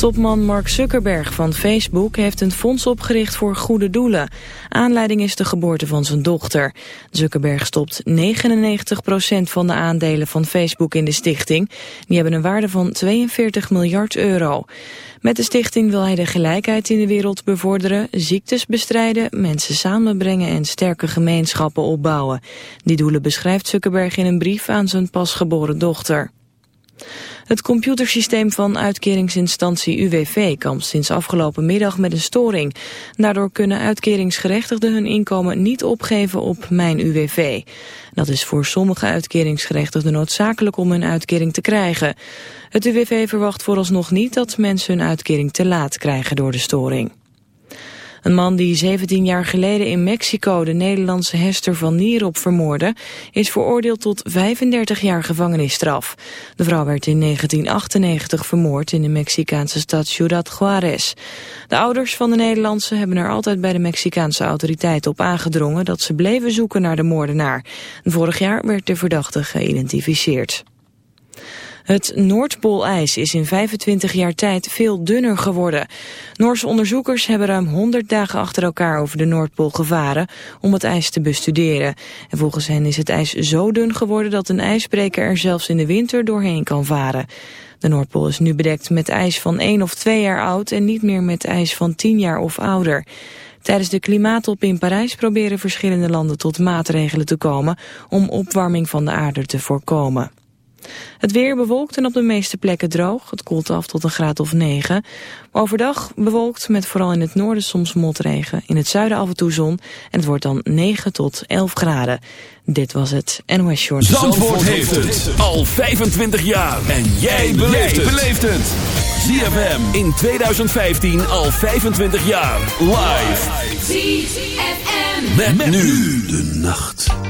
Topman Mark Zuckerberg van Facebook heeft een fonds opgericht voor goede doelen. Aanleiding is de geboorte van zijn dochter. Zuckerberg stopt 99% van de aandelen van Facebook in de stichting. Die hebben een waarde van 42 miljard euro. Met de stichting wil hij de gelijkheid in de wereld bevorderen, ziektes bestrijden, mensen samenbrengen en sterke gemeenschappen opbouwen. Die doelen beschrijft Zuckerberg in een brief aan zijn pasgeboren dochter. Het computersysteem van uitkeringsinstantie UWV kampt sinds afgelopen middag met een storing. Daardoor kunnen uitkeringsgerechtigden hun inkomen niet opgeven op Mijn UWV. Dat is voor sommige uitkeringsgerechtigden noodzakelijk om hun uitkering te krijgen. Het UWV verwacht vooralsnog niet dat mensen hun uitkering te laat krijgen door de storing. Een man die 17 jaar geleden in Mexico de Nederlandse Hester van Nierop vermoordde, is veroordeeld tot 35 jaar gevangenisstraf. De vrouw werd in 1998 vermoord in de Mexicaanse stad Ciudad Juarez. De ouders van de Nederlandse hebben er altijd bij de Mexicaanse autoriteiten op aangedrongen dat ze bleven zoeken naar de moordenaar. Vorig jaar werd de verdachte geïdentificeerd. Het Noordpoolijs is in 25 jaar tijd veel dunner geworden. Noorse onderzoekers hebben ruim 100 dagen achter elkaar over de Noordpool gevaren om het ijs te bestuderen. En volgens hen is het ijs zo dun geworden dat een ijsbreker er zelfs in de winter doorheen kan varen. De Noordpool is nu bedekt met ijs van 1 of 2 jaar oud en niet meer met ijs van 10 jaar of ouder. Tijdens de klimaattop in Parijs proberen verschillende landen tot maatregelen te komen om opwarming van de aarde te voorkomen. Het weer bewolkt en op de meeste plekken droog. Het koelt af tot een graad of 9. Overdag bewolkt met vooral in het noorden soms motregen. In het zuiden af en toe zon. En het wordt dan 9 tot 11 graden. Dit was het NOS Short. Zandvoort, Zandvoort heeft het al 25 jaar. En jij beleeft het. ZFM in 2015 al 25 jaar. Live. ZFM. Met, met nu de nacht.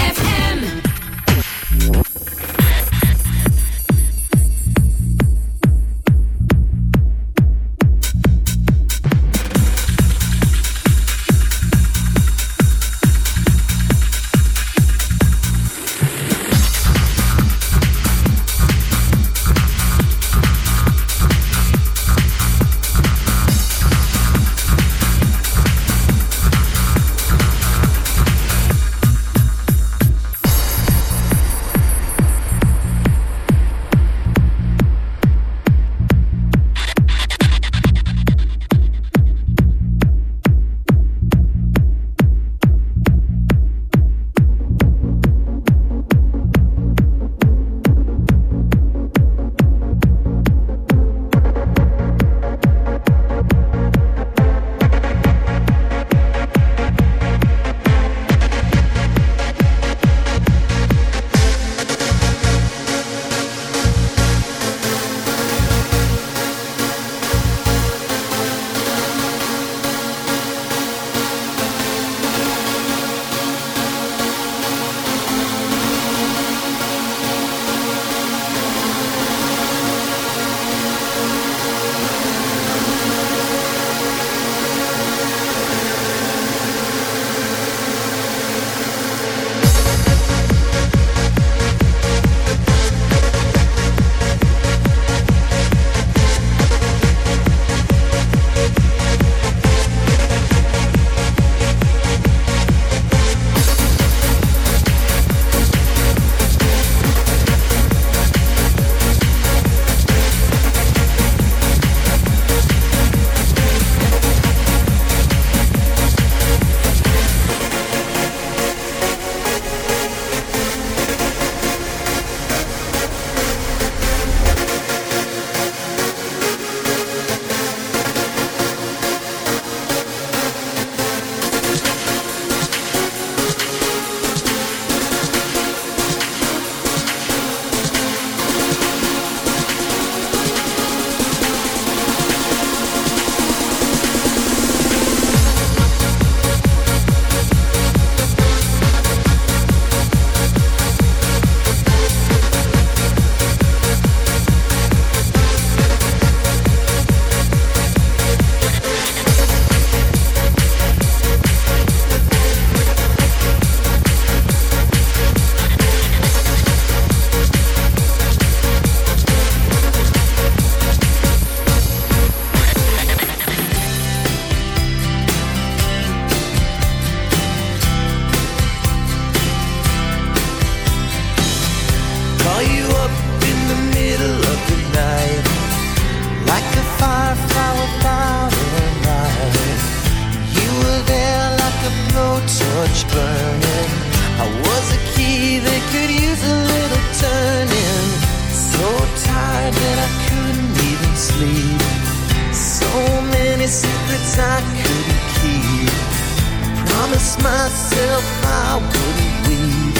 myself I wouldn't wait.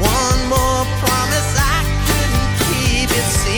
One more promise I couldn't keep. It seems